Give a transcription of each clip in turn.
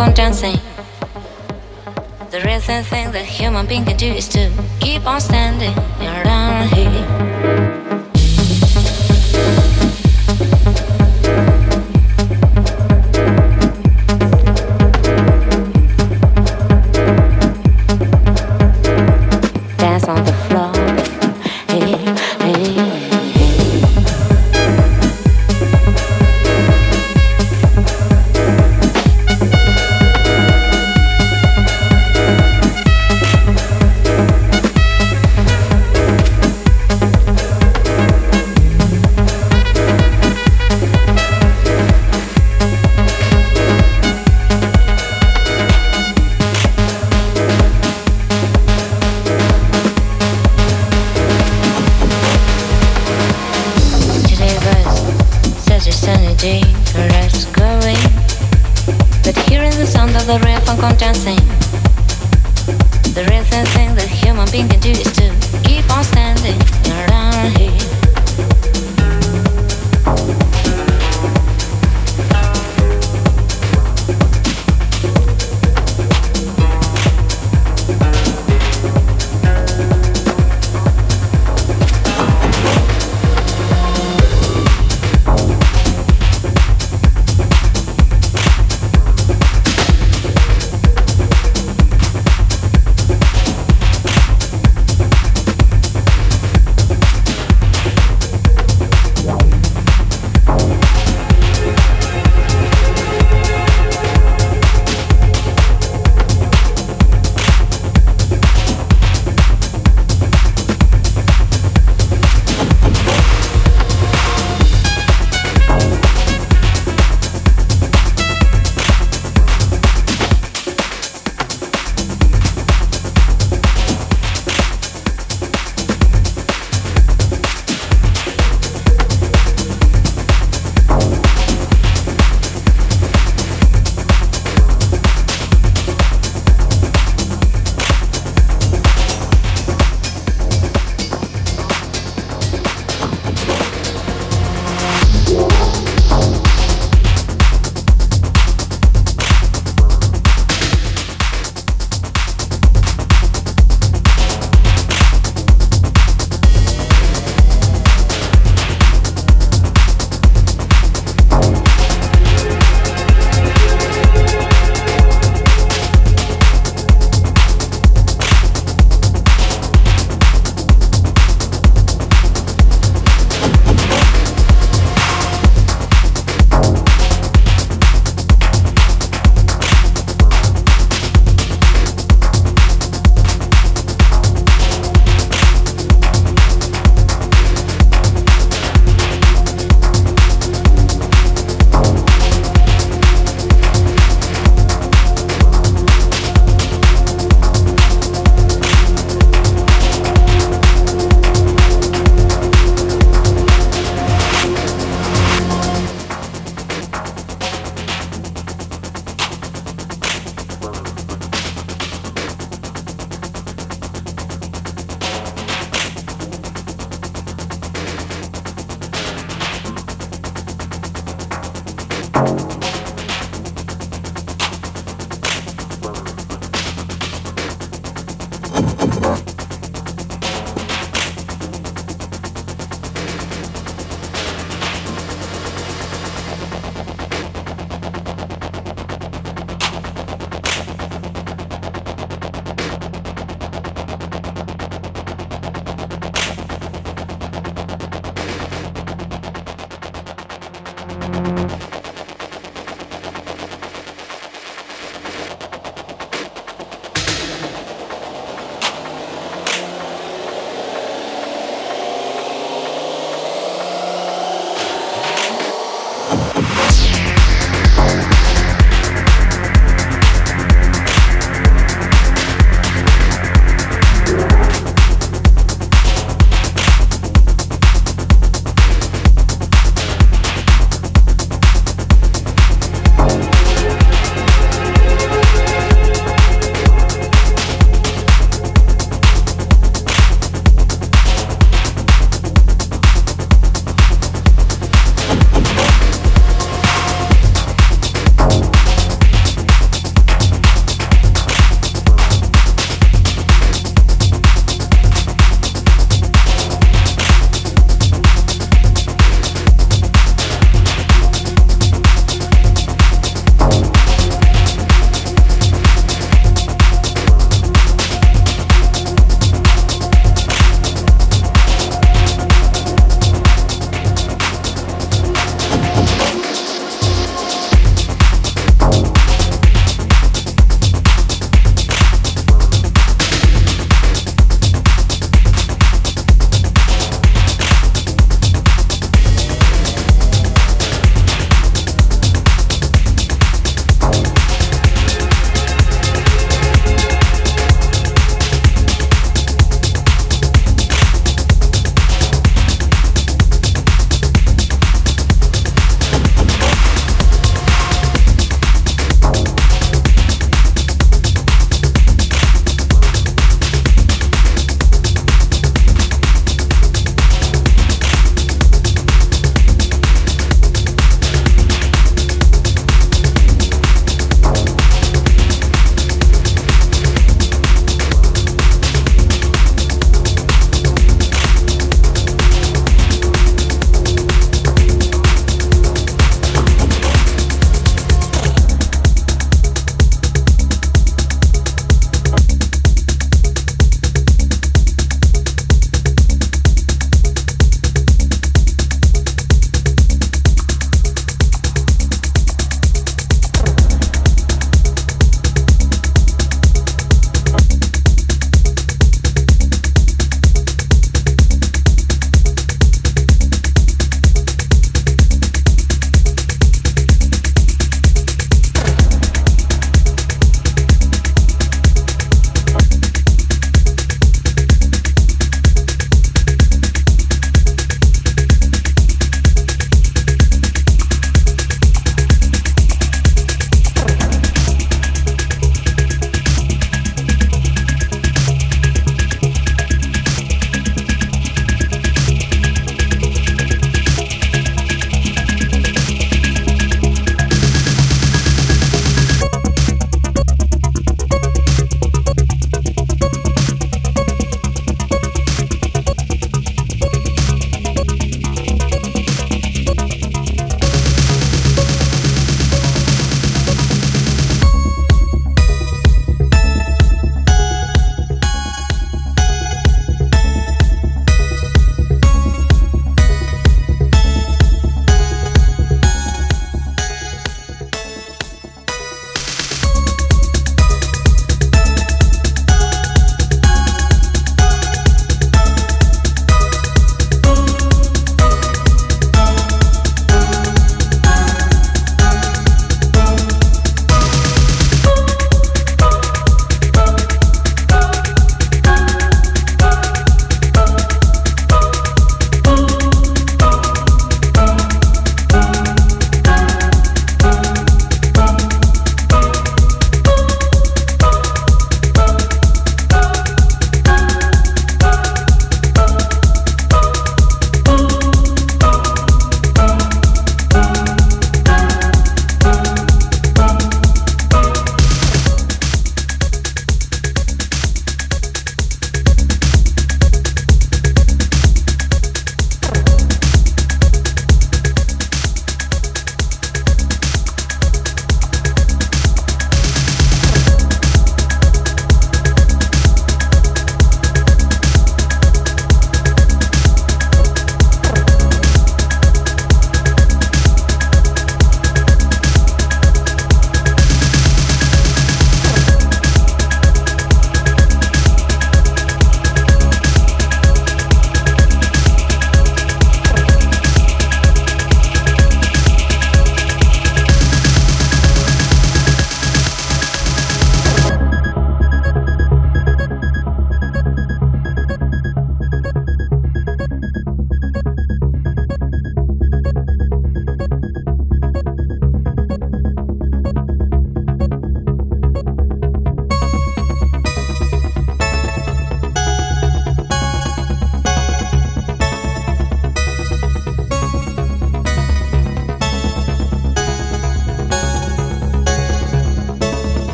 con dancing.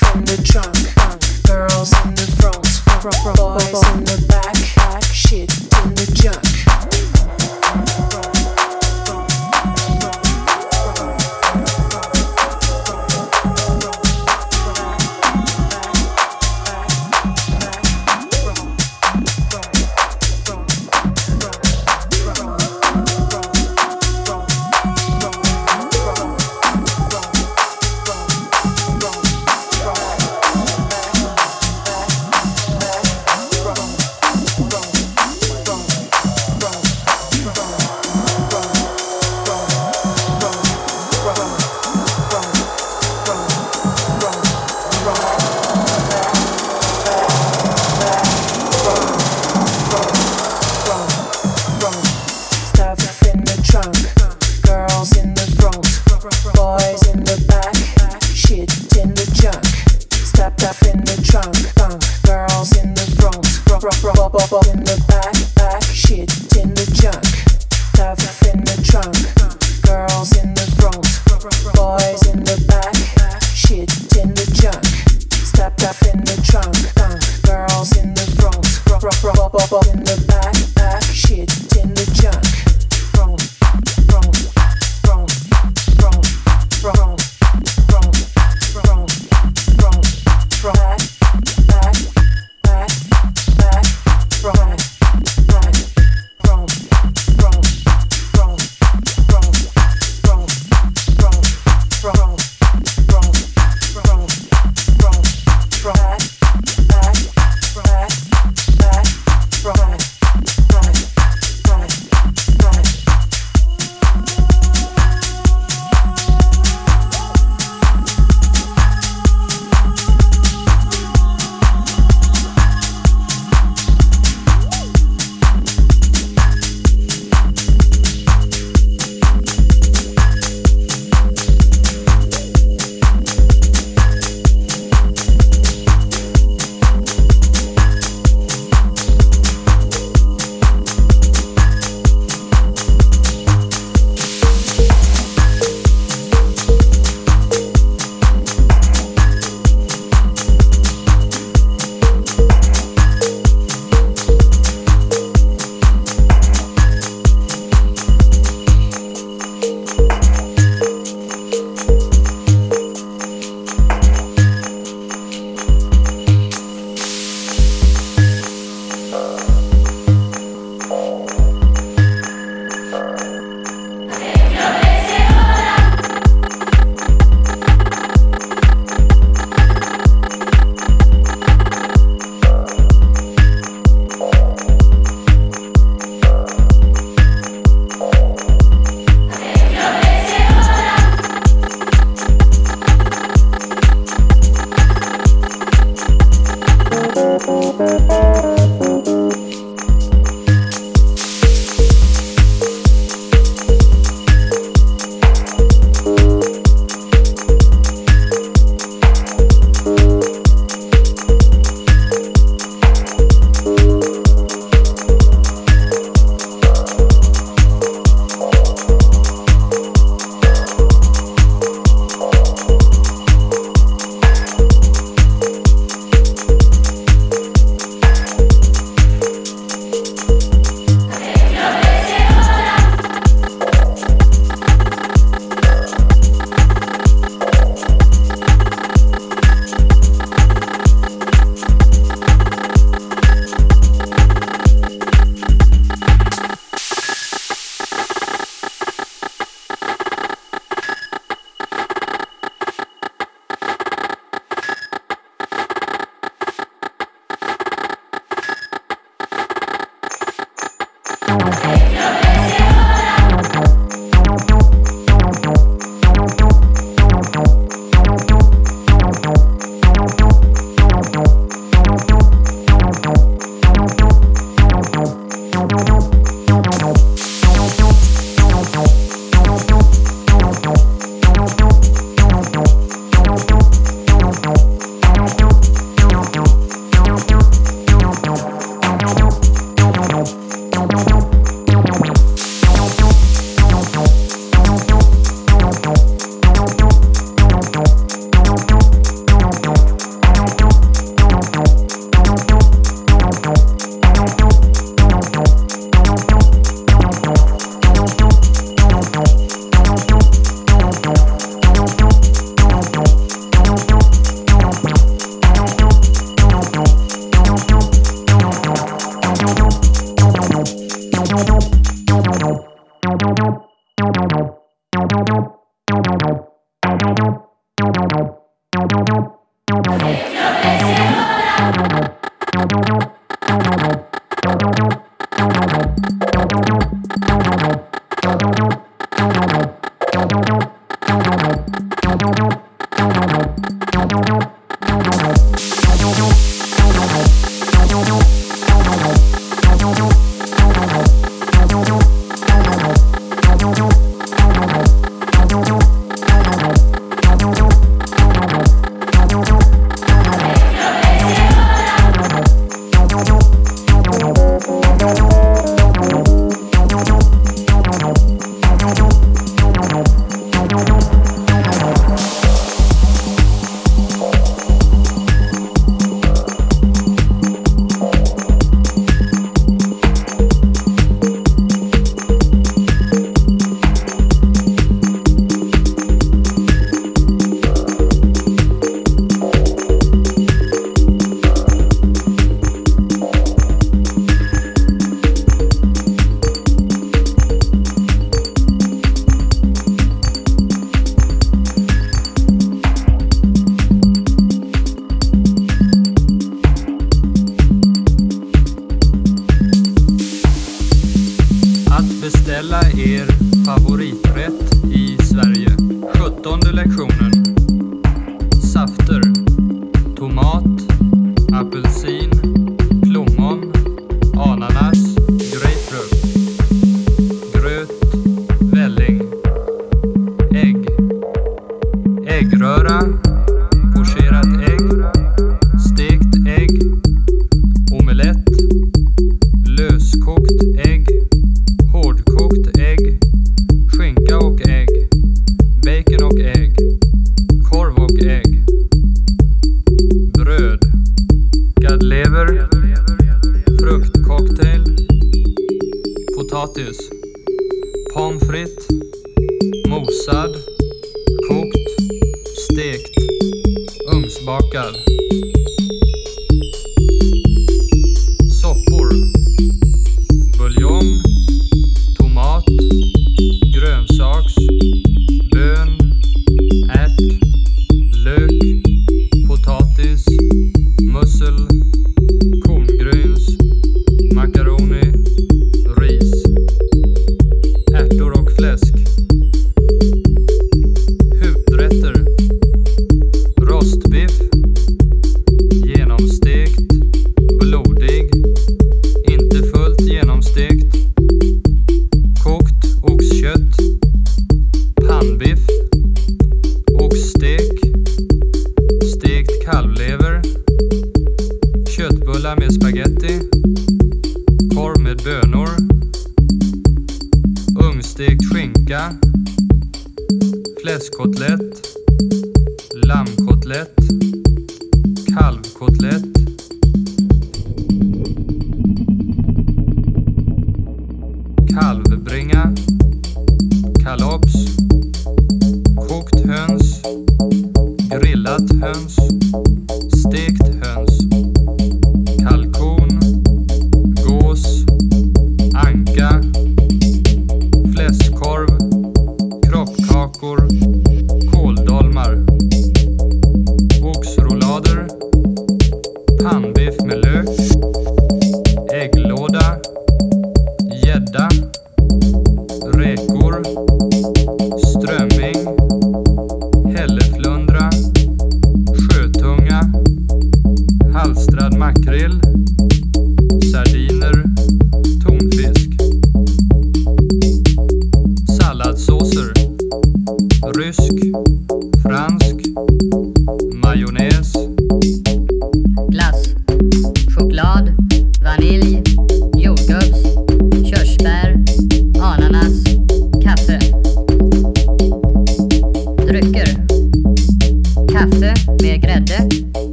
Right.